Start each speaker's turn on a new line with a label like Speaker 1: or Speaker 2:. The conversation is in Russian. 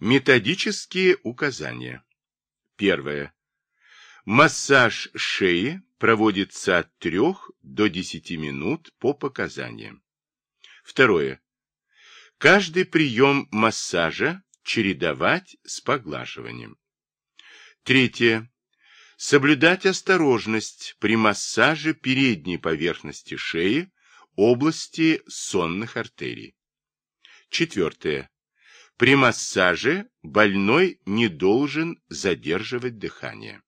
Speaker 1: Методические указания. Первое. Массаж шеи проводится от 3 до 10 минут по показаниям. Второе. Каждый прием массажа чередовать с поглаживанием. Третье. Соблюдать осторожность при массаже передней поверхности шеи, области сонных артерий. Четвертое. При массаже больной не должен задерживать дыхание.